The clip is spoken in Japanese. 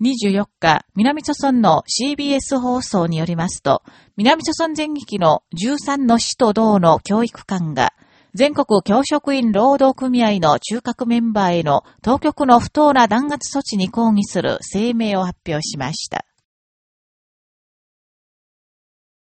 24日、南朝村の CBS 放送によりますと、南朝村全域の13の市と道の教育官が、全国教職員労働組合の中核メンバーへの当局の不当な弾圧措置に抗議する声明を発表しました。